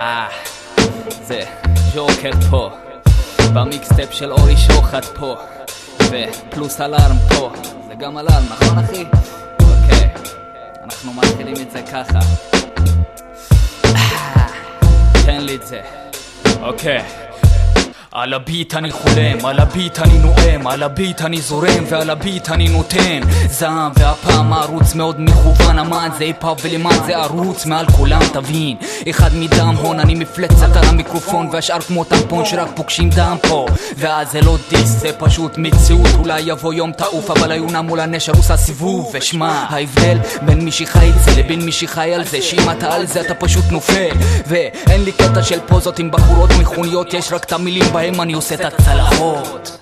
אה, זה ג'וקר פה, במיקסטפ של אורי שוחט פה, ופלוס אלארם פה, זה גם אלארם, נכון אחי? אוקיי, אנחנו מתחילים את זה ככה. אה, תן לי את זה. אוקיי. על הביט אני חולם, על הביט אני נואם, על הביט אני זורם ועל הביט אני נותן זעם והפעם הערוץ מאוד מכוון, אמן זה היפ-הופ ולמען זה ערוץ מעל כולם תבין אחד מדם הון אני מפלצת על המיקרופון והשאר כמו טמפון שרק פוגשים דם פה ואז זה לא דיס זה פשוט מציאות אולי יבוא יום תעוף אבל היונה מול הנשר עושה סיבוב ושמע ההבדל בין מי שחי את זה לבין מי שחי על זה שאם אתה על זה אתה פשוט נופל ואין לי קטע של פוזות עם בחורות מכוניות יש רק את המילים בהם אני עושה את הצלחות